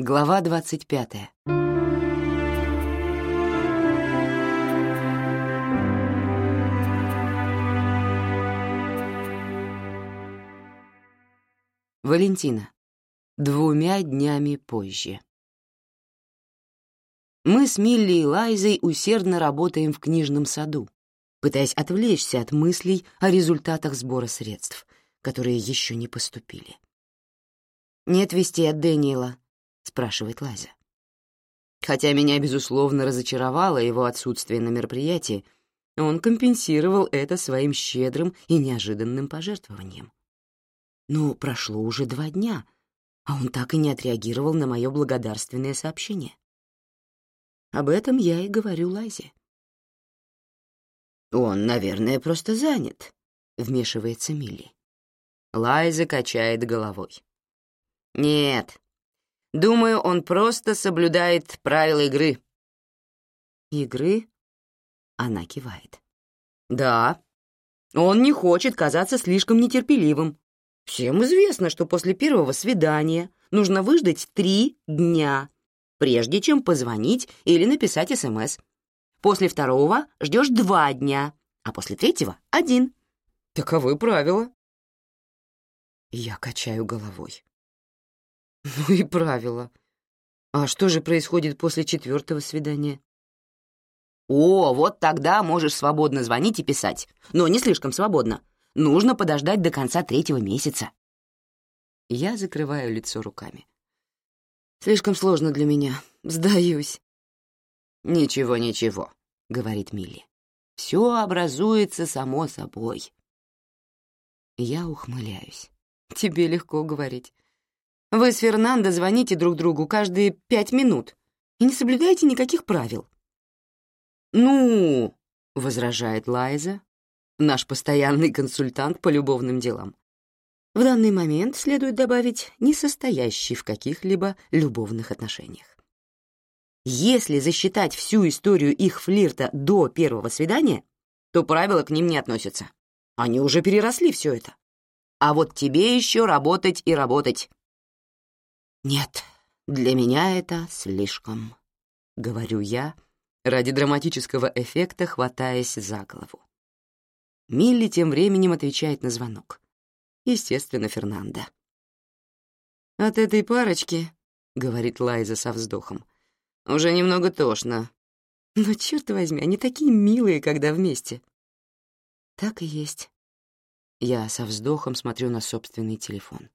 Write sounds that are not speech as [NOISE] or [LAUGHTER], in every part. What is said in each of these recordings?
Глава двадцать пятая. Валентина. Двумя днями позже. Мы с Милли и Лайзой усердно работаем в книжном саду, пытаясь отвлечься от мыслей о результатах сбора средств, которые еще не поступили. «Нет вести от Дэниела», — спрашивает Лайза. Хотя меня, безусловно, разочаровало его отсутствие на мероприятии, он компенсировал это своим щедрым и неожиданным пожертвованием. Но прошло уже два дня, а он так и не отреагировал на мое благодарственное сообщение. Об этом я и говорю Лайзе. «Он, наверное, просто занят», — вмешивается Милли. Лайза качает головой. «Нет, думаю, он просто соблюдает правила игры». «Игры?» — она кивает. «Да, он не хочет казаться слишком нетерпеливым. Всем известно, что после первого свидания нужно выждать три дня, прежде чем позвонить или написать СМС. После второго ждешь два дня, а после третьего — один. Таковы правила. Я качаю головой. [LAUGHS] Ну и правила. А что же происходит после четвертого свидания? О, вот тогда можешь свободно звонить и писать, но не слишком свободно. Нужно подождать до конца третьего месяца. Я закрываю лицо руками. Слишком сложно для меня. [LAUGHS] Сдаюсь. «Ничего, ничего», — говорит Милли. «Все образуется само собой». Я ухмыляюсь. Тебе легко говорить. Вы с Фернандо звоните друг другу каждые пять минут и не соблюдаете никаких правил. «Ну», — возражает Лайза, наш постоянный консультант по любовным делам. В данный момент следует добавить не состоящий в каких-либо любовных отношениях. Если засчитать всю историю их флирта до первого свидания, то правила к ним не относятся. Они уже переросли все это. А вот тебе еще работать и работать. Нет, для меня это слишком, — говорю я, ради драматического эффекта хватаясь за голову. Милли тем временем отвечает на звонок. Естественно, Фернандо. «От этой парочки», — говорит Лайза со вздохом, — «уже немного тошно. Но, черт возьми, они такие милые, когда вместе». Так и есть. Я со вздохом смотрю на собственный телефон.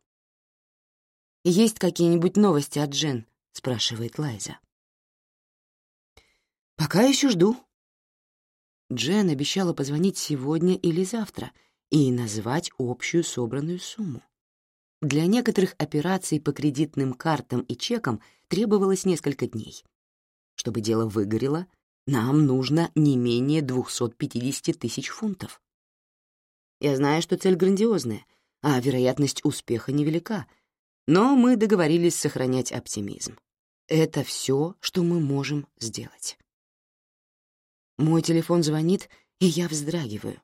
«Есть какие-нибудь новости от Джен?» — спрашивает Лайза. «Пока еще жду», Джен обещала позвонить сегодня или завтра и назвать общую собранную сумму. Для некоторых операций по кредитным картам и чекам требовалось несколько дней. Чтобы дело выгорело, нам нужно не менее 250 тысяч фунтов. Я знаю, что цель грандиозная, а вероятность успеха невелика, но мы договорились сохранять оптимизм. Это все, что мы можем сделать. Мой телефон звонит, и я вздрагиваю.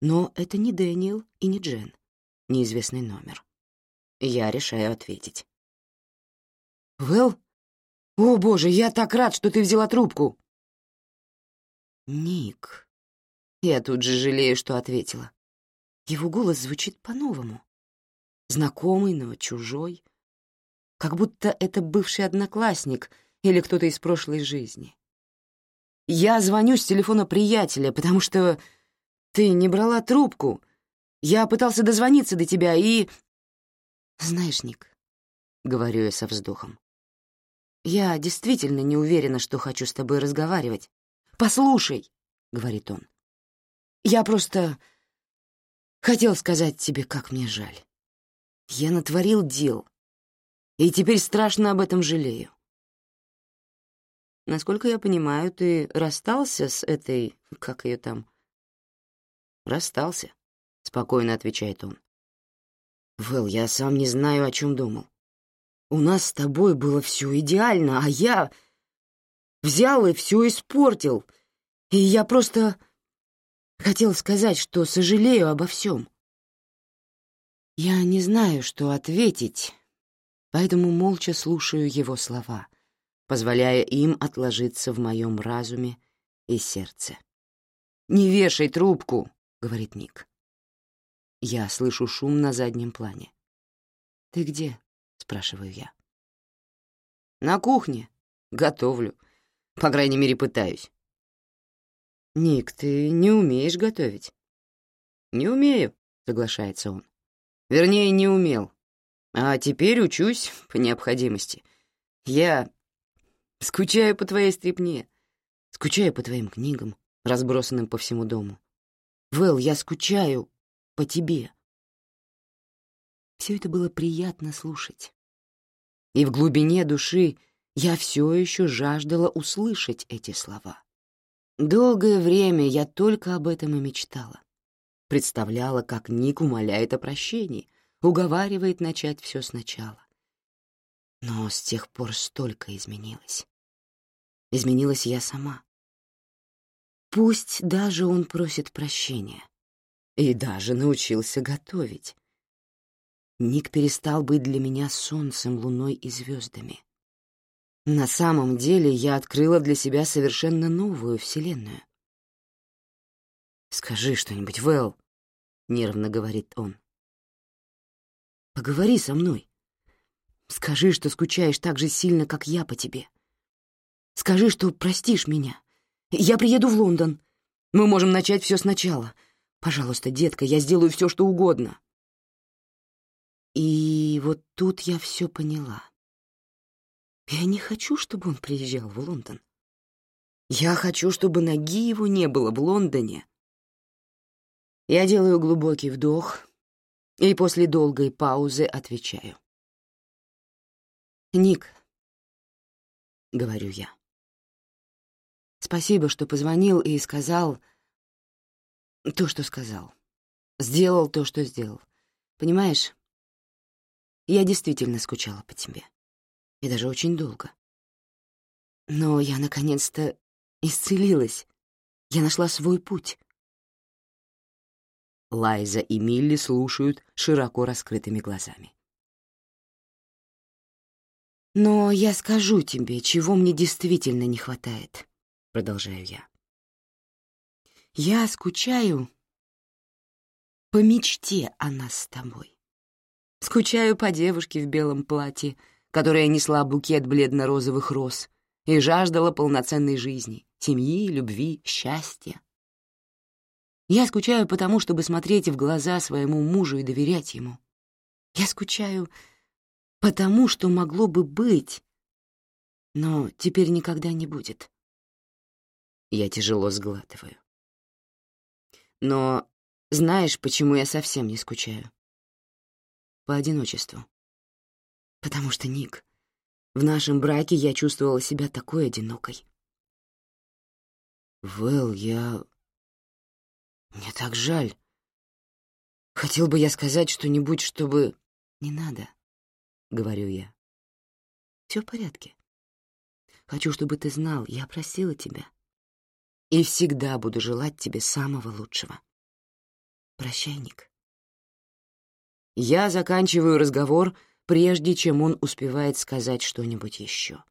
Но это не Дэниел и не Джен. Неизвестный номер. Я решаю ответить. «Вэл? О, боже, я так рад, что ты взяла трубку!» «Ник». Я тут же жалею, что ответила. Его голос звучит по-новому. Знакомый, но чужой. Как будто это бывший одноклассник или кто-то из прошлой жизни. Я звоню с телефона приятеля, потому что ты не брала трубку. Я пытался дозвониться до тебя и... Знаешь, Ник, — говорю я со вздохом, — я действительно не уверена, что хочу с тобой разговаривать. Послушай, — говорит он, — я просто хотел сказать тебе, как мне жаль. Я натворил дел, и теперь страшно об этом жалею. Насколько я понимаю, ты расстался с этой... как ее там?» «Расстался», — спокойно отвечает он. «Вэл, я сам не знаю, о чем думал. У нас с тобой было все идеально, а я взял и все испортил. И я просто хотел сказать, что сожалею обо всем. Я не знаю, что ответить, поэтому молча слушаю его слова, позволяя им отложиться в моем разуме и сердце. «Не вешай трубку!» — говорит Ник. Я слышу шум на заднем плане. «Ты где?» — спрашиваю я. «На кухне. Готовлю. По крайней мере, пытаюсь». «Ник, ты не умеешь готовить?» «Не умею», — соглашается он. «Вернее, не умел. А теперь учусь [LAUGHS] по необходимости. Я скучаю по твоей стрипне, скучаю по твоим книгам, разбросанным по всему дому. Вэл, я скучаю по тебе. Все это было приятно слушать. И в глубине души я все еще жаждала услышать эти слова. Долгое время я только об этом и мечтала. Представляла, как Ник умоляет о прощении, уговаривает начать все сначала. Но с тех пор столько изменилось. Изменилась я сама. Пусть даже он просит прощения. И даже научился готовить. Ник перестал быть для меня солнцем, луной и звездами. На самом деле я открыла для себя совершенно новую вселенную. «Скажи что-нибудь, Вэл», — нервно говорит он. Поговори со мной. Скажи, что скучаешь так же сильно, как я по тебе. Скажи, что простишь меня. Я приеду в Лондон. Мы можем начать все сначала. Пожалуйста, детка, я сделаю все, что угодно. И вот тут я все поняла. Я не хочу, чтобы он приезжал в Лондон. Я хочу, чтобы ноги его не было в Лондоне. Я делаю глубокий вдох, и после долгой паузы отвечаю. «Ник», — говорю я, — «спасибо, что позвонил и сказал то, что сказал. Сделал то, что сделал. Понимаешь, я действительно скучала по тебе. И даже очень долго. Но я наконец-то исцелилась. Я нашла свой путь. Лайза и Милли слушают широко раскрытыми глазами. «Но я скажу тебе, чего мне действительно не хватает», — продолжаю я. «Я скучаю по мечте о нас с тобой. Скучаю по девушке в белом платье, которая несла букет бледно-розовых роз и жаждала полноценной жизни, семьи, любви, счастья. Я скучаю потому, чтобы смотреть в глаза своему мужу и доверять ему. Я скучаю потому, что могло бы быть, но теперь никогда не будет. Я тяжело сглатываю. Но знаешь, почему я совсем не скучаю? По одиночеству. Потому что, Ник, в нашем браке я чувствовала себя такой одинокой. Вэл, я мне так жаль. Хотел бы я сказать что-нибудь, чтобы... Не надо, — говорю я. Все в порядке. Хочу, чтобы ты знал, я просила тебя. И всегда буду желать тебе самого лучшего. Прощай, Ник. Я заканчиваю разговор, прежде чем он успевает сказать что-нибудь еще.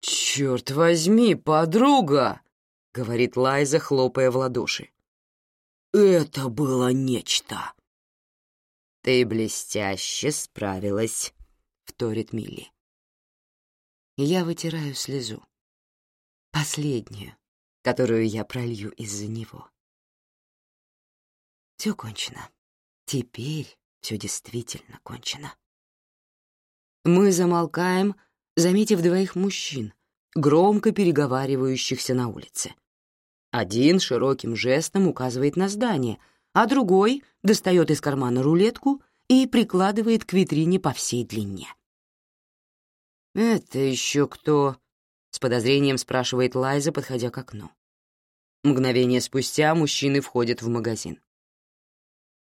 «Черт возьми, подруга!» — говорит Лайза, хлопая в ладоши. «Это было нечто!» «Ты блестяще справилась», — вторит Милли. Я вытираю слезу. Последнюю, которую я пролью из-за него. Все кончено. Теперь все действительно кончено. Мы замолкаем, заметив двоих мужчин, громко переговаривающихся на улице. Один широким жестом указывает на здание, а другой достает из кармана рулетку и прикладывает к витрине по всей длине. «Это еще кто?» — с подозрением спрашивает Лайза, подходя к окну. Мгновение спустя мужчины входят в магазин.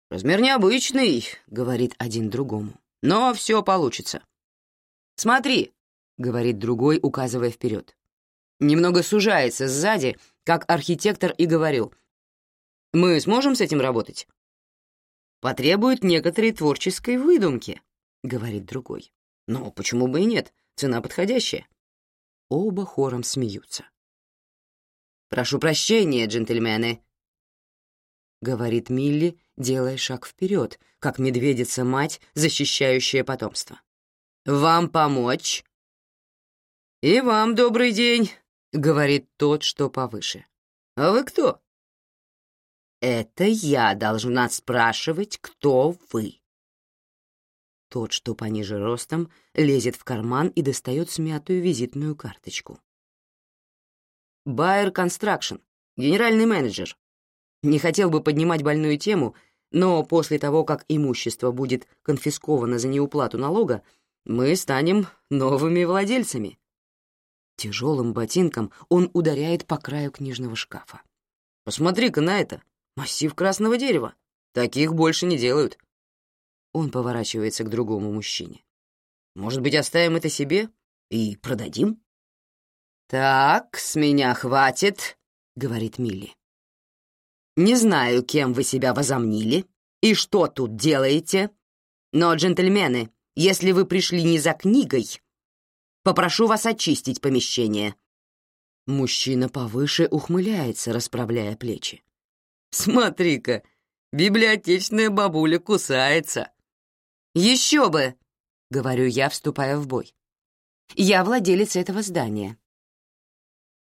«Размер необычный», — говорит один другому, — «но все получится». «Смотри», — говорит другой, указывая вперед. «Немного сужается сзади, как архитектор и говорил. Мы сможем с этим работать?» «Потребует некоторой творческой выдумки», — говорит другой. «Но почему бы и нет? Цена подходящая». Оба хором смеются. «Прошу прощения, джентльмены», — говорит Милли, делая шаг вперед, как медведица-мать, защищающая потомство. «Вам помочь?» «И вам добрый день», — говорит тот, что повыше. «А вы кто?» «Это я должна спрашивать, кто вы». Тот, что пониже ростом, лезет в карман и достает смятую визитную карточку. «Байер Констракшн, генеральный менеджер. Не хотел бы поднимать больную тему, но после того, как имущество будет конфисковано за неуплату налога, мы станем новыми владельцами». Тяжелым ботинком он ударяет по краю книжного шкафа. «Посмотри-ка на это! Массив красного дерева! Таких больше не делают!» Он поворачивается к другому мужчине. «Может быть, оставим это себе и продадим?» «Так, с меня хватит», — говорит Милли. «Не знаю, кем вы себя возомнили и что тут делаете, но, джентльмены, если вы пришли не за книгой, Попрошу вас очистить помещение». Мужчина повыше ухмыляется, расправляя плечи. «Смотри-ка, библиотечная бабуля кусается». «Еще бы!» — говорю я, вступая в бой. «Я владелец этого здания.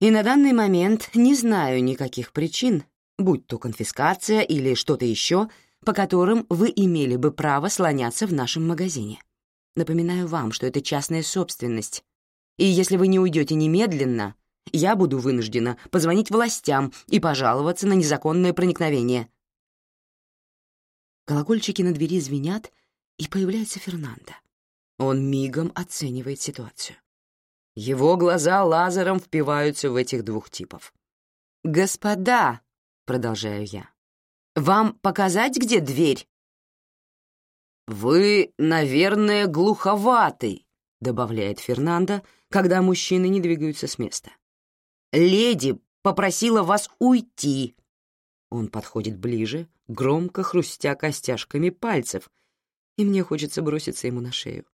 И на данный момент не знаю никаких причин, будь то конфискация или что-то еще, по которым вы имели бы право слоняться в нашем магазине. Напоминаю вам, что это частная собственность, и если вы не уйдете немедленно, я буду вынуждена позвонить властям и пожаловаться на незаконное проникновение». Колокольчики на двери звенят, и появляется Фернандо. Он мигом оценивает ситуацию. Его глаза лазером впиваются в этих двух типов. «Господа», — продолжаю я, — «вам показать, где дверь?» «Вы, наверное, глуховатый», — добавляет Фернандо, когда мужчины не двигаются с места. «Леди попросила вас уйти!» Он подходит ближе, громко хрустя костяшками пальцев, и мне хочется броситься ему на шею.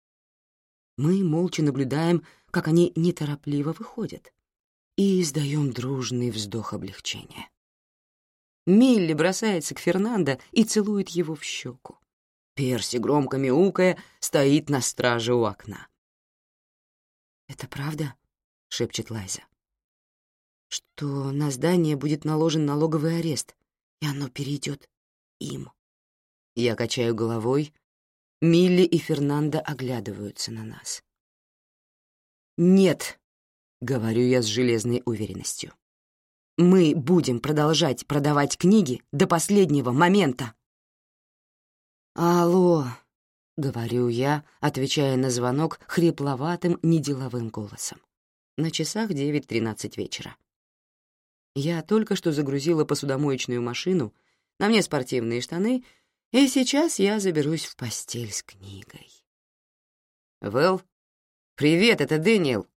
Мы молча наблюдаем, как они неторопливо выходят, и издаем дружный вздох облегчения. Милли бросается к Фернандо и целует его в щеку. Перси, громко мяукая, стоит на страже у окна. «Это правда?» — шепчет Лайза. «Что на здание будет наложен налоговый арест, и оно перейдет им». Я качаю головой. Милли и Фернандо оглядываются на нас. «Нет», — говорю я с железной уверенностью. «Мы будем продолжать продавать книги до последнего момента». «Алло», — говорю я, отвечая на звонок хрипловатым, неделовым голосом. На часах 9.13 вечера. Я только что загрузила посудомоечную машину, на мне спортивные штаны, и сейчас я заберусь в постель с книгой. «Вэл, привет, это Дэниел».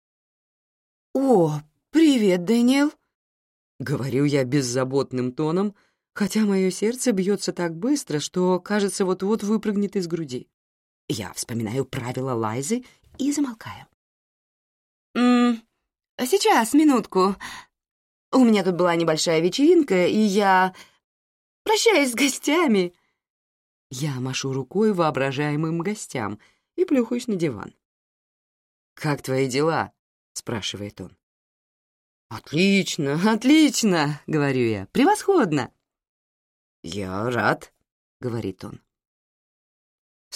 «О, привет, Дэниел», — говорю я беззаботным тоном, хотя мое сердце бьется так быстро, что, кажется, вот-вот выпрыгнет из груди. Я вспоминаю правила Лайзы и замолкаю. «М -м, «Сейчас, минутку. У меня тут была небольшая вечеринка, и я прощаюсь с гостями». Я машу рукой воображаемым гостям и плюхаюсь на диван. «Как твои дела?» — спрашивает он. «Отлично, отлично!» — говорю я. «Превосходно!» «Я рад», — говорит он.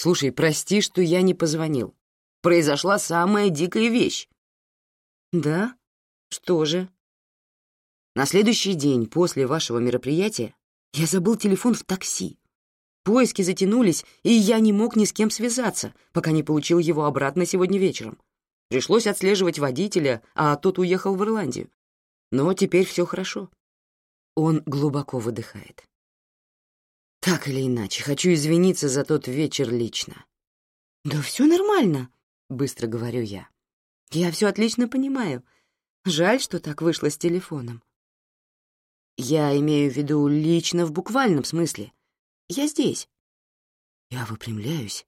«Слушай, прости, что я не позвонил. Произошла самая дикая вещь». «Да? Что же?» «На следующий день после вашего мероприятия я забыл телефон в такси. Поиски затянулись, и я не мог ни с кем связаться, пока не получил его обратно сегодня вечером. Пришлось отслеживать водителя, а тот уехал в Ирландию. Но теперь все хорошо». Он глубоко выдыхает. Так или иначе, хочу извиниться за тот вечер лично. «Да все нормально», — быстро говорю я. «Я все отлично понимаю. Жаль, что так вышло с телефоном». «Я имею в виду лично в буквальном смысле. Я здесь». Я выпрямляюсь.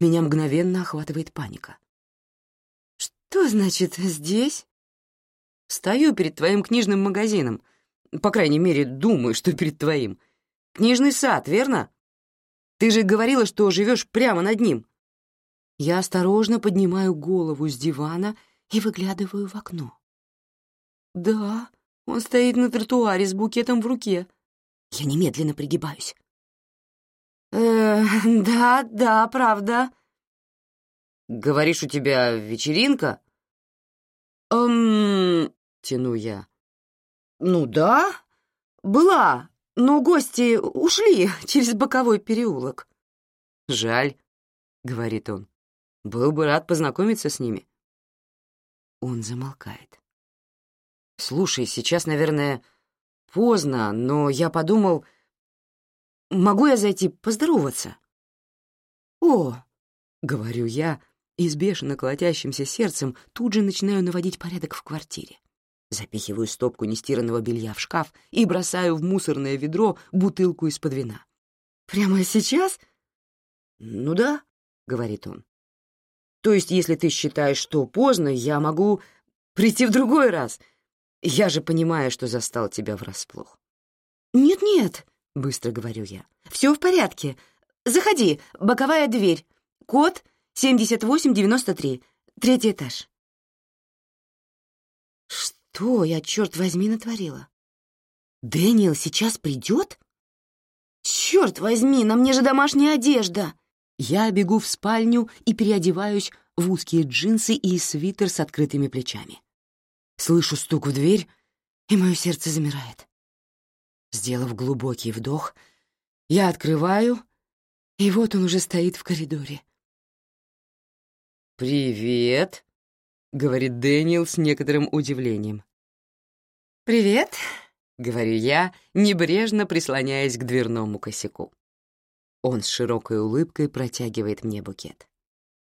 меня мгновенно охватывает паника. «Что значит «здесь»?» «Стою перед твоим книжным магазином. По крайней мере, думаю, что перед твоим. Книжный сад, верно? Ты же говорила, что живешь прямо над ним». Я осторожно поднимаю голову с дивана и выглядываю в окно. «Да, он стоит на тротуаре с букетом в руке». Я немедленно пригибаюсь. «Э, да, да, правда». «Говоришь, у тебя вечеринка?» «Эм...» — тяну я. «Ну да, была, но гости ушли через боковой переулок». «Жаль», — говорит он. «Был бы рад познакомиться с ними». Он замолкает. «Слушай, сейчас, наверное, поздно, но я подумал, могу я зайти поздороваться?» «О!» — говорю я, и с бешено колотящимся сердцем тут же начинаю наводить порядок в квартире. Запихиваю стопку нестиранного белья в шкаф и бросаю в мусорное ведро бутылку из-под вина. «Прямо сейчас?» «Ну да», — говорит он. «То есть, если ты считаешь, что поздно, я могу прийти в другой раз. Я же понимаю, что застал тебя врасплох». «Нет-нет», — быстро говорю я. «Все в порядке. Заходи, боковая дверь. Код 7893, третий этаж». Что я, черт возьми, натворила? Дэниел сейчас придет? Черт возьми, на мне же домашняя одежда. Я бегу в спальню и переодеваюсь в узкие джинсы и свитер с открытыми плечами. Слышу стук в дверь, и мое сердце замирает. Сделав глубокий вдох, я открываю, и вот он уже стоит в коридоре. «Привет», — говорит Дэниел с некоторым удивлением. «Привет», — говорю я, небрежно прислоняясь к дверному косяку. Он с широкой улыбкой протягивает мне букет.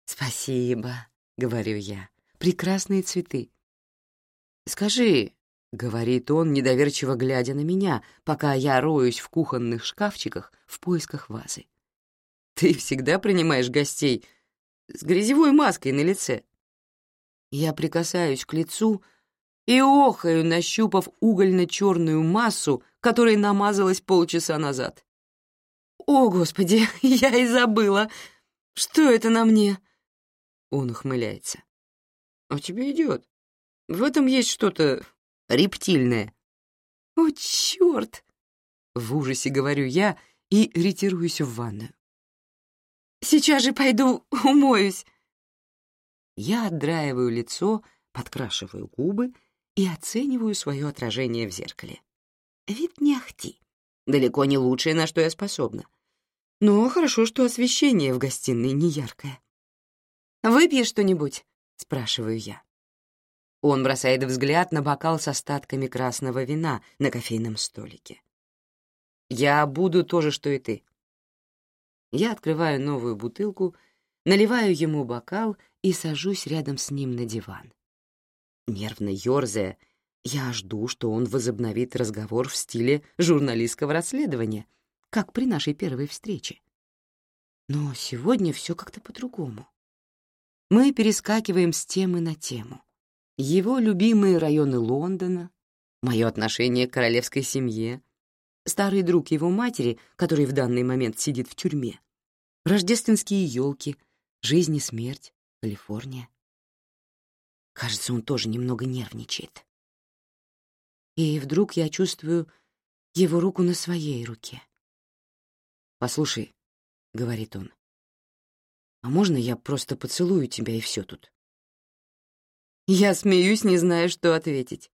«Спасибо», — говорю я, — «прекрасные цветы». «Скажи», — говорит он, недоверчиво глядя на меня, пока я роюсь в кухонных шкафчиках в поисках вазы. «Ты всегда принимаешь гостей с грязевой маской на лице?» Я прикасаюсь к лицу и охаю, нащупав угольно-черную массу, которой намазалась полчаса назад. «О, Господи, [LAUGHS] я и забыла! Что это на мне?» Он ухмыляется. «А тебе идет. В этом есть что-то рептильное». «О, черт!» В ужасе говорю я и ретируюсь в ванную. «Сейчас же пойду [LAUGHS] умоюсь». Я отдраиваю лицо, подкрашиваю губы и оцениваю свое отражение в зеркале. Вид не ахти. Далеко не лучшее, на что я способна. Но хорошо, что освещение в гостиной не яркое. «Выпьешь что-нибудь?» — спрашиваю я. Он бросает взгляд на бокал с остатками красного вина на кофейном столике. «Я буду то же, что и ты». Я открываю новую бутылку, наливаю ему бокал и сажусь рядом с ним на диван. Нервно ерзая, я жду, что он возобновит разговор в стиле журналистского расследования, как при нашей первой встрече. Но сегодня все как-то по-другому. Мы перескакиваем с темы на тему. Его любимые районы Лондона, мое отношение к королевской семье, старый друг его матери, который в данный момент сидит в тюрьме, рождественские елки, жизнь и смерть, Калифорния. Кажется, он тоже немного нервничает. И вдруг я чувствую его руку на своей руке. «Послушай», — говорит он, — «а можно я просто поцелую тебя и все тут?» Я смеюсь, не зная, что ответить.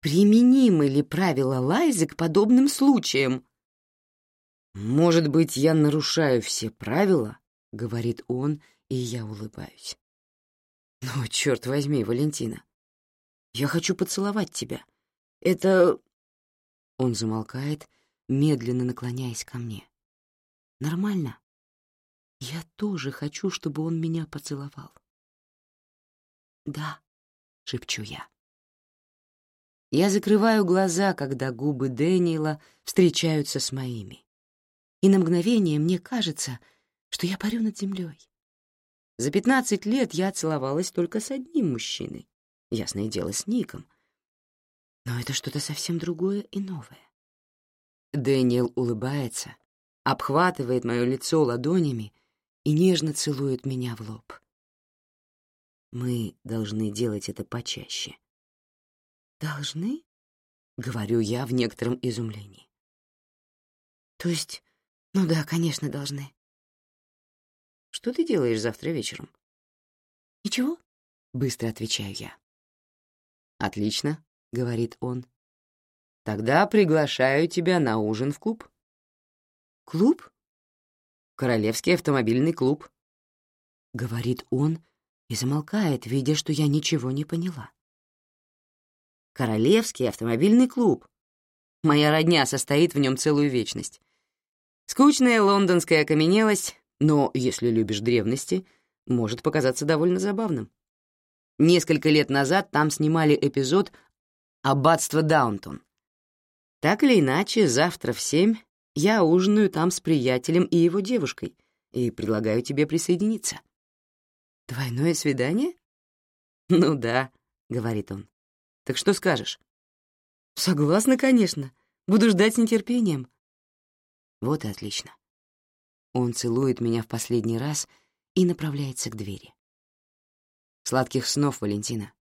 Применимы ли правила Лайзы к подобным случаям? «Может быть, я нарушаю все правила?» — говорит он, и я улыбаюсь. «Ну, черт возьми, Валентина, я хочу поцеловать тебя. Это...» Он замолкает, медленно наклоняясь ко мне. «Нормально. Я тоже хочу, чтобы он меня поцеловал». «Да», — шепчу я. Я закрываю глаза, когда губы Дэниела встречаются с моими. И на мгновение мне кажется, что я парю над землей. За пятнадцать лет я целовалась только с одним мужчиной. Ясное дело, с Ником. Но это что-то совсем другое и новое. Дэниел улыбается, обхватывает мое лицо ладонями и нежно целует меня в лоб. Мы должны делать это почаще. «Должны?» — говорю я в некотором изумлении. «То есть, ну да, конечно, должны». «Что ты делаешь завтра вечером?» «Ничего», — быстро отвечаю я. «Отлично», — говорит он. «Тогда приглашаю тебя на ужин в клуб». «Клуб?» «Королевский автомобильный клуб», — говорит он и замолкает, видя, что я ничего не поняла. «Королевский автомобильный клуб. Моя родня состоит в нем целую вечность. Скучная лондонская окаменелость, но, если любишь древности, может показаться довольно забавным. Несколько лет назад там снимали эпизод «Аббатство Даунтон». Так или иначе, завтра в семь я ужинаю там с приятелем и его девушкой и предлагаю тебе присоединиться. Двойное свидание? Ну да, говорит он. Так что скажешь? Согласна, конечно. Буду ждать с нетерпением. Вот и отлично. Он целует меня в последний раз и направляется к двери. Сладких снов, Валентина.